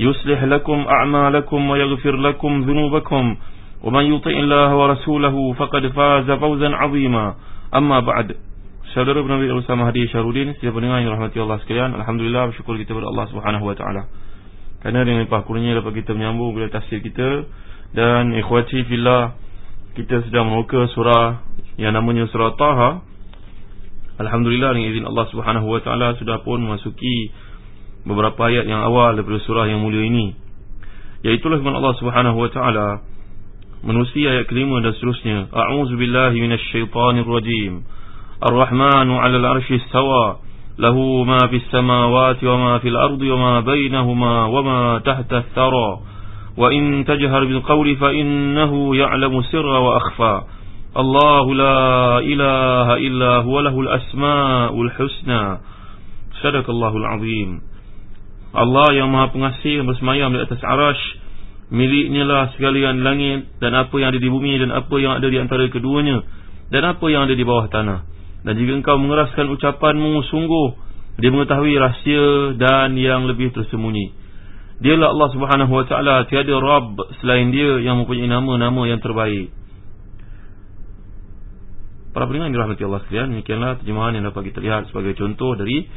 يصلح لكم أعمالكم ويغفر لكم ذنوبكم ومن يطع الله ورسوله فقد فاز فوزا عظيما أما بعد Saudara Nabi bersama Hadi Syarudin Setiap pendengar yang rahmati Allah sekalian Alhamdulillah bersyukur kita kepada Allah Subhanahu Wa Taala. Kerana dengan limpah kurnia dapat kita menyambung bila tafsir kita Dan ikhwati fillah Kita sedang memuka surah Yang namanya surah Taha Alhamdulillah dengan izin Allah Subhanahu Wa Taala Sudah pun memasuki beberapa ayat yang awal daripada surah yang mulia ini. Iaitulah firman Allah subhanahu wa ta'ala Menusi ayat kelima dan seterusnya A'udzu billahi minasyaitanir rajim. Ar-Rahmanu 'alal 'arsy istawa. Lahu ma fis samawati wa ma fil ardi wa ma bainahuma wa ma tahta ath-thara. Wa in tajhar bil qawli fa innahu ya'lamu sirra wa akhfa. Allah la ilaha illa huwa lahul asmaul husna. Sadaqallahul 'azim Allah yang maha pengasih yang bersemayam di atas arash Miliknya lah sekalian langit Dan apa yang ada di bumi Dan apa yang ada di antara keduanya Dan apa yang ada di bawah tanah. Dan jika engkau mengeraskan ucapanmu Sungguh Dia mengetahui rahsia Dan yang lebih tersembunyi. Dialah Allah subhanahu wa ta'ala Tiada Rabb selain dia Yang mempunyai nama-nama yang terbaik. Para pendengar yang dirahmati Allah sekalian Demikianlah terjemahan yang dapat kita lihat Sebagai contoh dari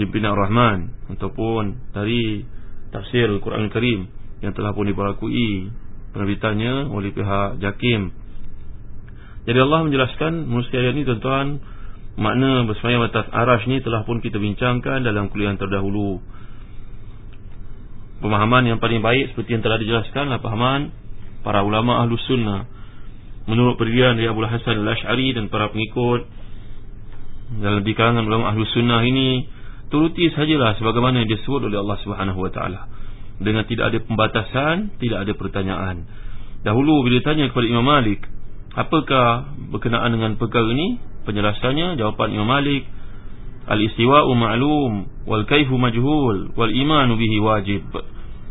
pimpinan Rahman ataupun dari tafsir Al-Quran Al-Karim yang telah pun dibarakui penerbitannya oleh pihak Jakim. Jadi Allah menjelaskan manusia ini tuan-tuan makna bersemayam atas arash ni telah pun kita bincangkan dalam kuliah terdahulu. Pemahaman yang paling baik seperti yang telah dijelaskan adalah pemahaman para ulama ahlu sunnah menurut pendirian dari Abu Hasan al-Ash'ari dan para pengikut dalam lebih kalangan ulama ahlu sunnah ini turuti sajalah sebagaimana yang disebut oleh Allah Subhanahu wa taala. Dengan tidak ada pembatasan tidak ada pertanyaan. Dahulu bila ditanya kepada Imam Malik apakah berkenaan dengan perkara ini? Penjelasannya jawapan Imam Malik al-istiwa'u ma'lum wal kaifu majhul wal imanu bihi wajib.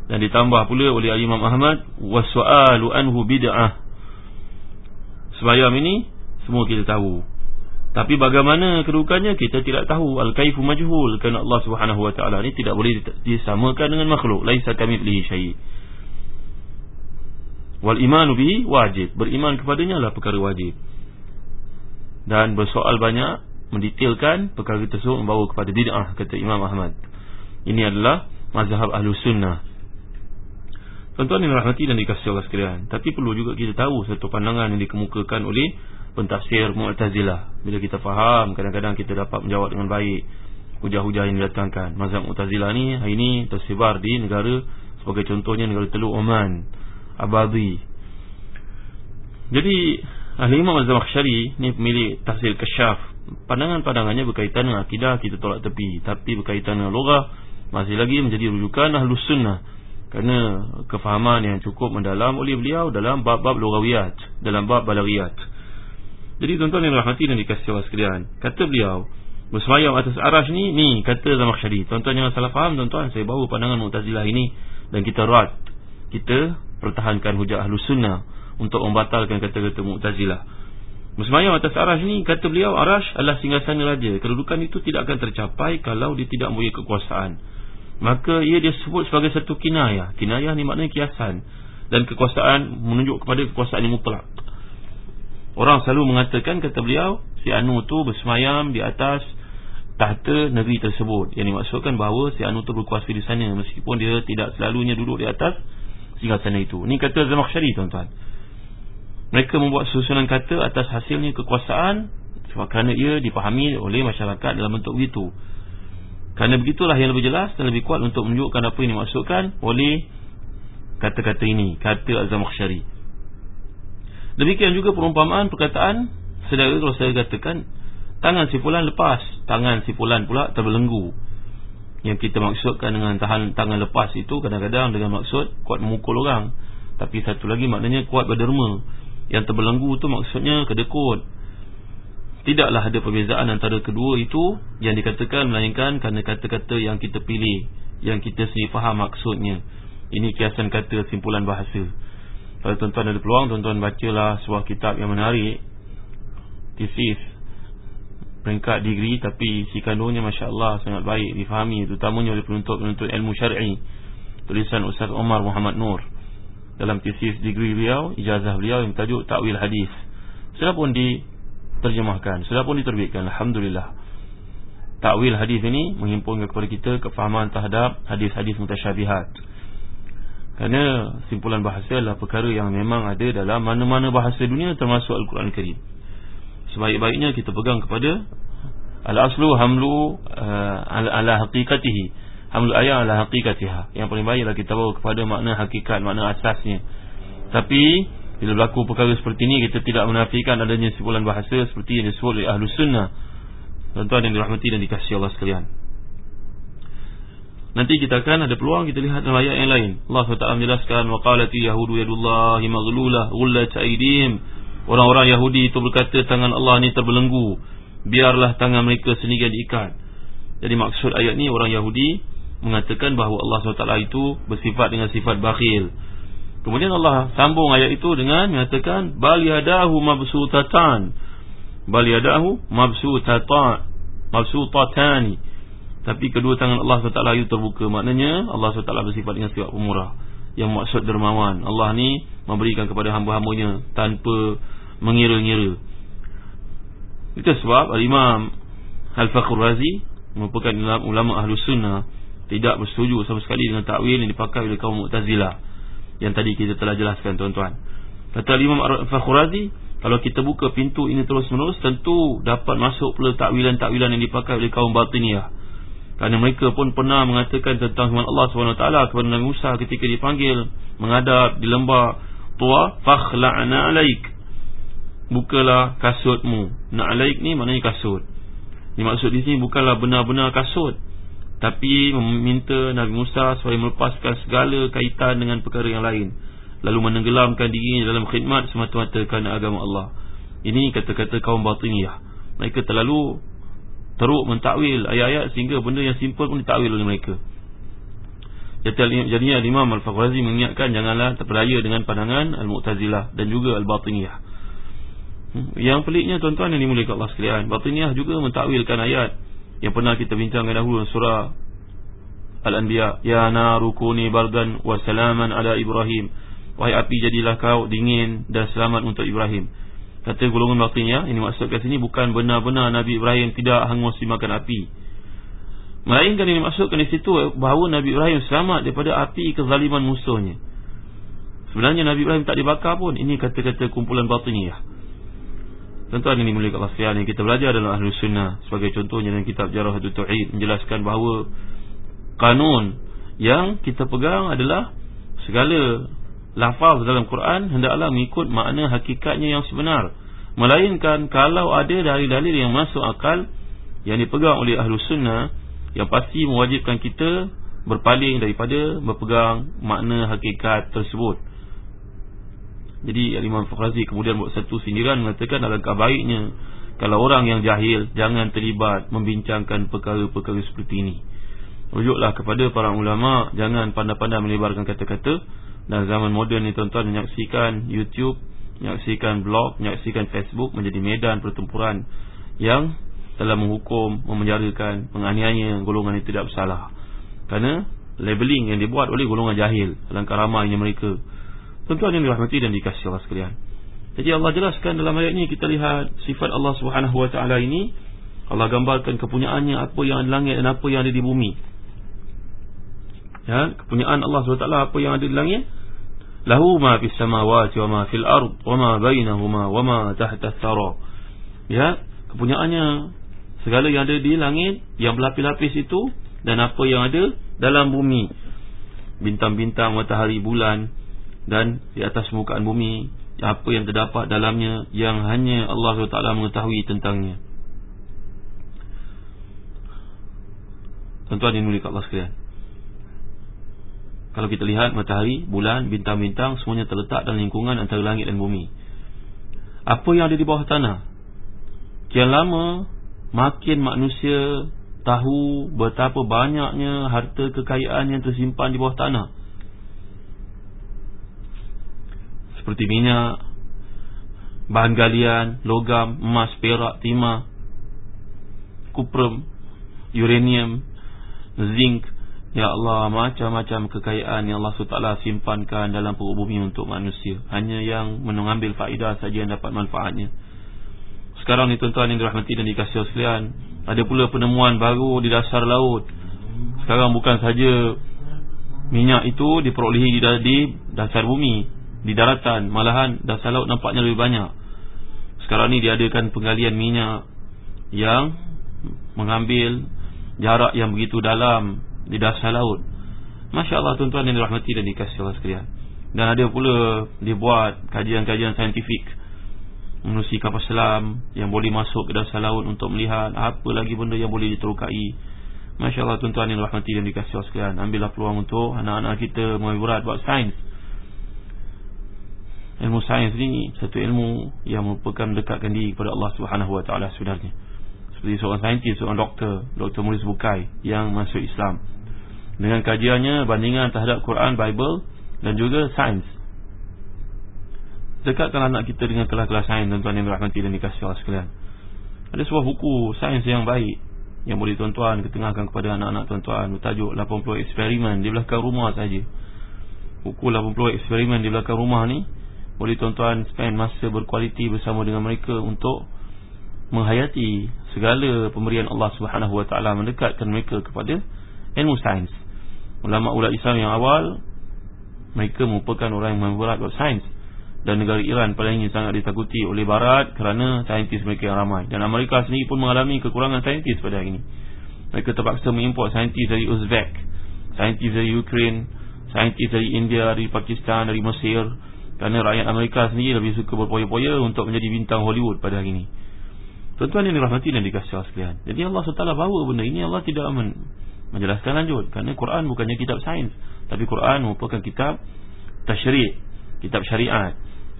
Dan ditambah pula oleh Imam Ahmad was-su'alu anhu bid'ah. Sebayam ini semua kita tahu tapi bagaimana kedudukannya kita tidak tahu al-kaifu majhul kerana Allah Subhanahu wa taala ni tidak boleh disamakan dengan makhluk laisa kamitslihi syai. Wal imanu bihi wajib. Beriman kepadanya adalah perkara wajib. Dan bersoal banyak mendetailkan perkara tersebut membawa kepada bid'ah kata Imam Ahmad. Ini adalah mazhab Ahlus Sunnah. Tuan-tuan yang rahmati dan dikasihi Allah sekalian, tapi perlu juga kita tahu satu pandangan yang dikemukakan oleh pentafsir Mu'tazilah. Bila kita faham, kadang-kadang kita dapat menjawab dengan baik hujah-hujah yang didatangkan. Mazhab Mu'tazilah ni hari ini tersebar di negara sebagai contohnya negara Teluk Oman, Abadi. Jadi ahli Imam Az-Zamakhsyari ni pemilik tafsir Kasyaf. Pandangan-pandangannya berkaitan dengan akidah kita tolak tepi, tapi berkaitan dengan logah masih lagi menjadi rujukan Ahlus Sunnah kerana kefahaman yang cukup mendalam oleh beliau dalam bab-bab lugawiyat, dalam bab balaghiyat. Jadi tuan-tuan yang rahmati dan dikasih Allah sekalian Kata beliau Bersemayam atas arash ni Ni kata Zamakhsyari. Tuan-tuan jangan salah faham tuan-tuan Saya bawa pandangan Mu'tazilah ini Dan kita rat Kita pertahankan hujah Ahlus Sunnah Untuk membatalkan kata-kata Mu'tazilah. Bersemayam atas arash ni Kata beliau arash adalah singgasana raja. Kedudukan itu tidak akan tercapai Kalau dia tidak mempunyai kekuasaan Maka ia disebut sebagai satu kinayah Kinayah ni maknanya kiasan Dan kekuasaan menunjuk kepada kekuasaan yang mutlak Orang selalu mengatakan kata beliau si Anu tu bersemayam di atas tahta negeri tersebut. Yang dimaksudkan bahawa si Anu tu berkuasa di sana meskipun dia tidak selalunya duduk di atas singgah sana itu. Ini kata Zamakhsyari tuan-tuan. Mereka membuat susunan kata atas hasilnya kekuasaan sebab kerana ia dipahami oleh masyarakat dalam bentuk begitu. Kerana begitulah yang lebih jelas dan lebih kuat untuk menunjukkan apa yang dimaksudkan oleh kata-kata ini, kata Zamakhsyari. Demikian juga perumpamaan perkataan sedara kalau saya katakan tangan si fulan lepas, tangan si fulan pula terbelenggu. Yang kita maksudkan dengan tahan tangan lepas itu kadang-kadang dengan maksud kuat memukul orang. Tapi satu lagi maknanya kuat berderma. Yang terbelenggu itu maksudnya kedekut tidaklah ada perbezaan antara kedua itu yang dikatakan melainkan kerana kata-kata yang kita pilih yang kita sendiri faham maksudnya. Ini kiasan kata simpulan bahasa. Kalau tuan-tuan ada peluang tuan-tuan bacalah sebuah kitab yang menarik. Thesis peringkat degree tapi si kandungnya masya-Allah sangat baik difahami terutamanya oleh penuntut-penuntut ilmu syar'i. Tulisan Ustaz Omar Muhammad Nur dalam tesis degree beliau ijazah beliau yang tajuk takwil hadis. Sudah pun diterjemahkan sudah pun diterbitkan. Alhamdulillah. Takwil hadis ini menghimpunkan kepada kita kefahaman terhadap hadis-hadis mutasyabihat. Kerana simpulan bahasa adalah perkara yang memang ada dalam mana-mana bahasa dunia termasuk Al-Quran Al-Karim sebaik-baiknya kita pegang kepada al-aslu hamlu uh, ala, haqiqatihi. Hamlu ayat ala haqiqatiha. Yang paling baik adalah kita bawa kepada makna hakikat makna asasnya. Tapi bila berlaku perkara seperti ini kita tidak menafikan adanya simpulan bahasa seperti yang disebut oleh ahlu sunnah. Tuan-tuan yang dirahmati dan dikasihi Allah sekalian. Nanti kita akan ada peluang kita lihat dalam ayat yang lain. Allah SWT menjelaskan waqalati yahudu yadullahi maghlulah ghullat aydihim. Orang-orang Yahudi itu berkata tangan Allah ni terbelenggu. Biarlah tangan mereka sendiri diikat. Jadi maksud ayat ni orang Yahudi Mengatakan bahawa Allah SWT itu bersifat dengan sifat bakhil Kemudian Allah sambung ayat itu dengan mengatakan Bal yadahu mabsutatan. Bal yadahu mabsutatan Tapi kedua tangan Allah SWT itu terbuka. Maknanya Allah SWT bersifat dengan sifat pemurah. Yang maksud dermawan. Allah ni memberikan kepada hamba-hambanya Tanpa mengira-ngira. Itu sebab Al-Imam Al-Fakhr Razi Merupakan ulama ahlu sunnah. Tidak bersetuju sama sekali dengan takwil Yang dipakai oleh kaum Mu'tazilah Yang tadi kita telah jelaskan tuan-tuan Kata Al-Imam Al-Fakhr Razi Kalau kita buka pintu ini terus-menerus Tentu dapat masuk pula takwilan-takwilan Yang dipakai oleh kaum Batiniyah kerana mereka pun pernah mengatakan tentang firman Allah SWT kepada Nabi Musa ketika dipanggil menghadap di lembah Tua fakhla'na alaik bukalah kasutmu. Na'alaik ni maknanya kasut. Ini maksud di sini bukanlah benar-benar kasut. Tapi meminta Nabi Musa supaya melepaskan segala kaitan dengan perkara yang lain. Lalu menenggelamkan dirinya dalam khidmat semata-mata kerana agama Allah. Ini kata-kata kaum batiniyah. Mereka terlalu teruk mentakwil ayat-ayat sehingga benda yang simple pun ditakwil oleh mereka. Jadinya Imam Al-Fakhrazi mengingatkan janganlah terpedaya dengan pandangan Al-Mu'tazilah dan juga Al-Batiniyah. Hmm. Yang peliknya tuan-tuan yang dimuliakan Allah sekalian Batiniyah juga mentakwilkan ayat Yang pernah kita bincangkan dahulu Surah Al-Anbiya Ya narukuni bardan wa salaman ala Ibrahim. Wahai api jadilah kau dingin dan selamat untuk Ibrahim. Kata golongan batiniyah Ini maksudkan sini bukan benar-benar Nabi Ibrahim tidak hangus dimakan api. Melainkan ini maksudkan di situ Bahawa Nabi Ibrahim selamat daripada api kezaliman musuhnya. Sebenarnya Nabi Ibrahim tak dibakar pun. Ini kata-kata kumpulan batiniyah Tuan-tuan ini mulia kat yang kita belajar dalam Ahli Sunnah Sebagai contohnya dalam kitab Jarah Tu'id Menjelaskan bahawa Kanun yang kita pegang adalah Segala lafaz dalam Quran Hendaklah mengikut makna hakikatnya yang sebenar. Melainkan kalau ada dalil-dalil yang masuk akal Yang dipegang oleh Ahli Sunnah Yang pasti mewajibkan kita Berpaling daripada berpegang makna hakikat tersebut jadi Imam Fakhrazi kemudian buat satu sindiran mengatakan alangkah baiknya kalau orang yang jahil jangan terlibat membincangkan perkara-perkara seperti ini. Rujuklah kepada para ulama jangan pandai-pandai melebarkan kata-kata dan zaman moden ni tuan-tuan menyaksikan YouTube, menyaksikan blog, menyaksikan Facebook menjadi medan pertempuran yang telah menghukum, memenjarakan, menganiaya golongan yang tidak bersalah. Kerana labeling yang dibuat oleh golongan jahil, alangkah ramainya mereka Tuan-tuan yang dirahmati dan dikasih Allah sekalian. Jadi Allah jelaskan dalam ayat ini kita lihat sifat Allah Taala ini. Allah gambarkan kepunyaannya apa yang ada di langit dan apa yang ada di bumi. Ya, kepunyaan Allah SWT apa yang ada di langit? Lahu ma fis samawati wa ma fil ard wa ma bainahuma wa ma tahta thara ya kepunyaannya segala yang ada di langit yang berlapis-lapis itu dan apa yang ada dalam bumi. Bintang-bintang matahari bulan dan di atas permukaan bumi apa yang terdapat dalamnya yang hanya Allah SWT mengetahui tentangnya. Tuan-tuan mulia Allah sekalian. Kalau kita lihat matahari, bulan, bintang-bintang Semuanya terletak dalam lingkungan antara langit dan bumi. Apa yang ada di bawah tanah? Kian lama Makin manusia tahu betapa banyaknya harta kekayaan yang tersimpan di bawah tanah Seperti minyak Bahan galian, logam, emas, perak, timah Kuprum, uranium zinc. Ya Allah macam-macam kekayaan yang Allah SWT simpankan dalam perut bumi untuk manusia. Hanya yang mengambil faedah saja yang dapat manfaatnya. Sekarang ni tuan-tuan yang dirahmati dan dikasih sekalian Ada pula penemuan baru di dasar laut. Sekarang bukan saja minyak itu diperolehi di dasar bumi Di daratan malahan dasar laut nampaknya lebih banyak Sekarang ni diadakan penggalian minyak Yang mengambil jarak yang begitu dalam di dasar laut. Masya Allah tuan-tuan yang dirahmati dan dikasih Allah sekalian. Dan ada pula dibuat kajian-kajian saintifik menerusi kapal selam yang boleh masuk ke dasar laut untuk melihat apa lagi benda yang boleh diterukai. Masya Allah tuan-tuan yang dirahmati dan dikasih Allah sekalian. Ambillah peluang untuk anak-anak kita mengajar buat sains. Ilmu sains ni satu ilmu yang merupakan mendekatkan diri kepada Allah Subhanahu Wa Taala sebenarnya seperti seorang saintis, seorang doktor, Dr. Maurice Bukai yang masuk Islam. Dengan kajiannya bandingan terhadap Quran, Bible dan juga sains. Dekatkan anak kita dengan kelas-kelas sains tuan-tuan yang berahmati dan dikasih Allah sekalian. Ada sebuah buku sains yang baik yang boleh tuan-tuan ketengahkan kepada anak-anak tuan-tuan bertajuk 80 eksperimen di belakang rumah saja. Buku 80 eksperimen di belakang rumah ni boleh tuan-tuan spend masa berkualiti bersama dengan mereka untuk menghayati segala pemberian Allah Subhanahu Wa Taala mendekatkan mereka kepada ilmu sains. Ulama-ulama Islam yang awal mereka merupakan orang yang membuat sains dan negara Iran ini sangat ditakuti oleh barat kerana saintis mereka yang ramai dan Amerika sendiri pun mengalami kekurangan saintis pada hari ini. Mereka terpaksa mengimport saintis dari Uzbek, saintis dari Ukraine, saintis dari India, dari Pakistan, dari Mesir kerana rakyat Amerika sendiri lebih suka berpoya-poya untuk menjadi bintang Hollywood pada hari ini. Tuan-tuan yang dirahmati dan dikasih Allah sekalian. Jadi Allah SWT bawa benda ini Allah tidak men menjelaskan lanjut kerana Quran bukannya kitab sains tapi Quran merupakan kitab tasyri' kitab syariat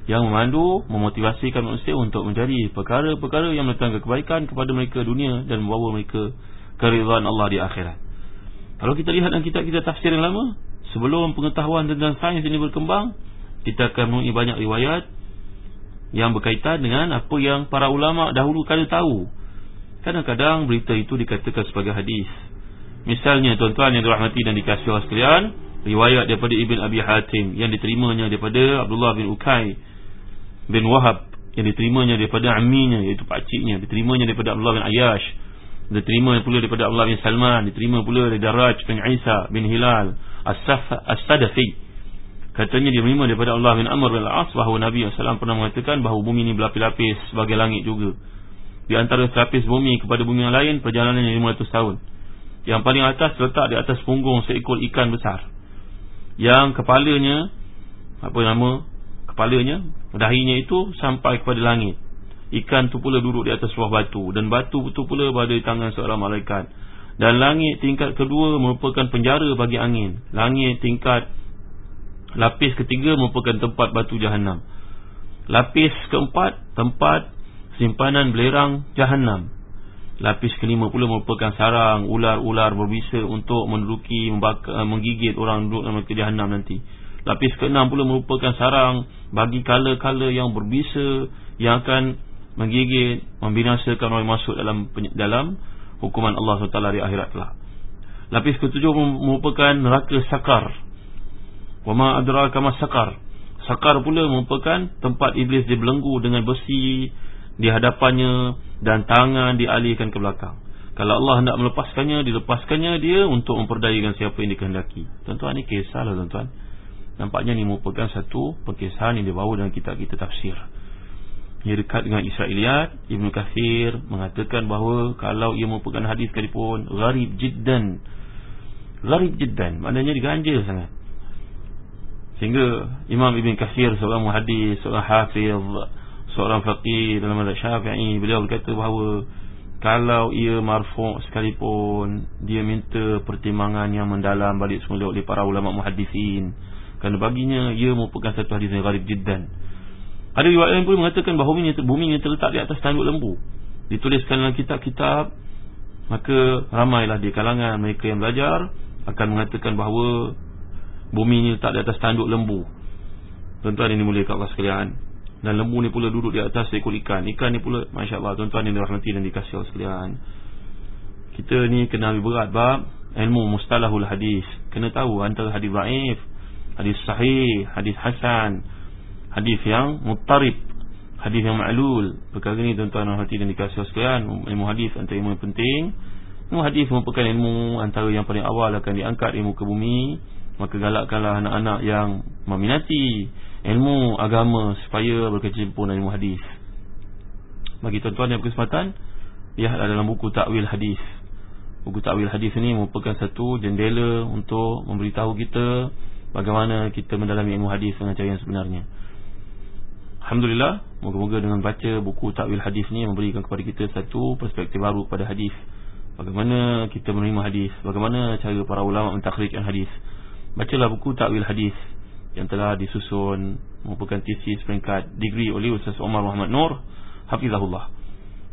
yang memandu memotivasikan manusia untuk menjadi perkara-perkara yang mendatangkan kebaikan kepada mereka dunia dan membawa mereka keridhaan Allah di akhirat. Kalau kita lihat dalam kitab-kitab tafsir yang lama, sebelum pengetahuan tentang sains ini berkembang, kita akan menemui banyak riwayat yang berkaitan dengan apa yang para ulama dahulu kala tahu. Kadang-kadang berita itu dikatakan sebagai hadis. Misalnya tuan-tuan yang dirahmati dan dikasihi Allah sekalian, riwayat daripada Ibn Abi Hatim yang diterimanya daripada Abdullah bin Ukay bin Wahab yang diterimanya daripada amminya iaitu pakciknya, diterimanya daripada Abdullah bin Ayash, diterima pula daripada Abdullah bin Salman, diterima pula dari Daraj bin Isa bin Hilal As-Sadafi. Katanya dia menerima daripada Allah bin Amr bin Al-As bahawa Nabi SAW pernah mengatakan bahawa bumi ini berlapis-lapis sebagai langit juga. Di antara selapis bumi kepada bumi yang lain perjalanannya 500 tahun. Yang paling atas terletak di atas punggung seekor ikan besar. Yang kepalanya apa nama? Kepalanya, dahinya itu sampai kepada langit. Ikan tu pula duduk di atas sebuah batu dan batu itu pula berada di tangan seorang malaikat. Dan langit tingkat kedua merupakan penjara bagi angin. Langit tingkat Lapis ketiga merupakan tempat batu jahanam. Lapis keempat tempat simpanan belerang jahanam. Lapis kelima pula merupakan sarang ular-ular berbisa untuk menduduki membakar, menggigit orang duduk dalam jahanam nanti. Lapis keenam pula merupakan sarang bagi kala-kala yang berbisa yang akan menggigit, membinasakan orang masuk dalam dalam hukuman Allah SWT di akhirat telah. Lapis ketujuh merupakan neraka sakar Wama adraka mas sakar. Sakar pula merupakan tempat iblis dibelenggu dengan besi di hadapannya dan tangan dialihkan ke belakang. Kalau Allah hendak melepaskannya, dilepaskannya dia untuk memperdayakan siapa yang dikehendaki. Tuan-tuan, ini kisah lah tuan-tuan. Nampaknya ini merupakan satu perkisahan yang dibawa dalam kitab kita tafsir Ia dekat dengan Israeliyat Ibn Kathir mengatakan bahawa Kalau ia merupakan hadis sekalipun Gharib jiddan Gharib jiddan Maknanya diganja sangat Sehingga Imam Ibn Kathir seorang muhadis Seorang hafiz Seorang faqih dalam mazhab syafi'i Beliau berkata bahawa Kalau ia marfu' sekalipun Dia minta pertimbangan yang mendalam Balik semula oleh para ulama muhadisin kerana baginya ia merupakan satu hadis yang gharib jiddan. Ada riwayat lain pun mengatakan bahawa bumi, bumi yang terletak di atas tanduk lembu. Dituliskan dalam kitab-kitab maka ramailah di kalangan mereka yang belajar akan mengatakan bahawa bumi ini letak di atas tanduk lembu. Tuan-tuan ini mulia Allah sekalian. Dan lembu ni pula duduk di atas ekor ikan. Ikan ni pula masya-Allah tuan-tuan yang dirahmati dan dikasihi Allah sekalian. Kita ni kena ambil berat bab ilmu mustalahul hadis. Kena tahu antara hadis dhaif hadis sahih, hadis hasan, hadis yang muttarib, hadis yang ma'lul. Perkara ini tuan-tuan dan hati dan dikasih sekalian, ilmu hadis antara ilmu yang penting. Ilmu hadis merupakan ilmu antara yang paling awal akan diangkat ilmu ke bumi. Maka galakkanlah anak-anak yang meminati ilmu agama supaya berkecimpung dalam ilmu hadis. Bagi tuan-tuan yang berkesempatan, lihatlah dalam buku takwil hadis. Buku takwil hadis ini merupakan satu jendela untuk memberitahu kita bagaimana kita mendalami ilmu hadis dengan cara yang sebenarnya. Alhamdulillah, moga-moga dengan baca buku takwil hadis ni memberikan kepada kita satu perspektif baru pada hadis. Bagaimana kita menerima hadis, bagaimana cara para ulama mentakhrijkan hadis. Bacalah buku Ta'wil Hadis Yang telah disusun Merupakan tesis peringkat degree oleh Ustaz Omar Muhammad Nur Hafizahullah.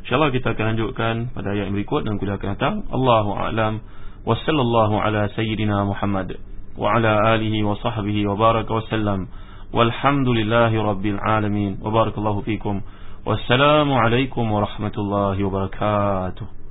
InsyaAllah kita akan lanjutkan pada ayat yang berikut Dan kuliah akan datang. Allahuakbar Wa sallallahu ala sayyidina Muhammad Wa ala alihi wa sahbihi wa baraka wa wassalam Walhamdulillahi rabbil alamin. Wa barakallahu fikum. Wassalamualaikum warahmatullahi wabarakatuh